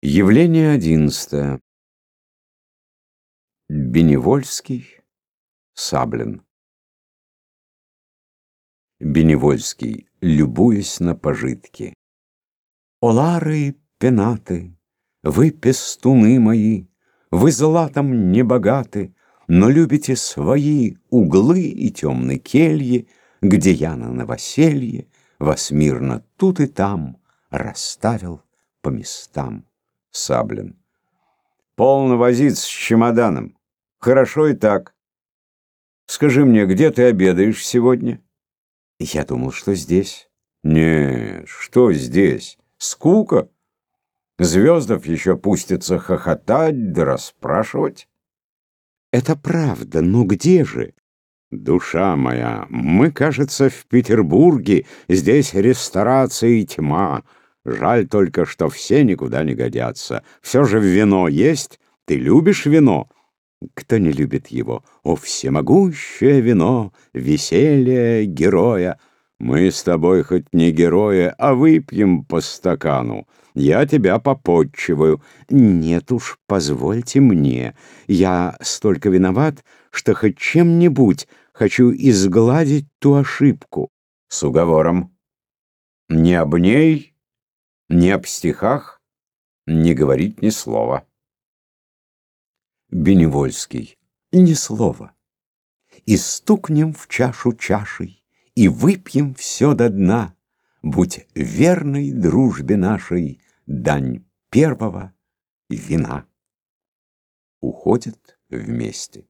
Явление одиннадцатое. Беневольский, Саблин. Беневольский, любуясь на пожитки. Олары, пенаты, вы пестуны мои, Вы златом не богаты, Но любите свои углы и темные кельи, Где я на новоселье Вас мирно тут и там Расставил по местам. Саблин. Полно возиться с чемоданом. Хорошо и так. Скажи мне, где ты обедаешь сегодня? Я думал, что здесь. Не, что здесь? Скука? Звездов еще пустится хохотать да расспрашивать. Это правда, но где же? Душа моя, мы, кажется, в Петербурге, здесь ресторация и тьма. Жаль только, что все никуда не годятся. Все же вино есть. Ты любишь вино? Кто не любит его? О, всемогущее вино, веселье героя! Мы с тобой хоть не герои, а выпьем по стакану. Я тебя попотчеваю. Нет уж, позвольте мне. Я столько виноват, что хоть чем-нибудь хочу изгладить ту ошибку. С уговором. Не об ней ни об стихах не говорить ни слова. Беневольский. Ни слова. И стукнем в чашу чашей, И выпьем все до дна, Будь верной дружбе нашей Дань первого вина. Уходят вместе.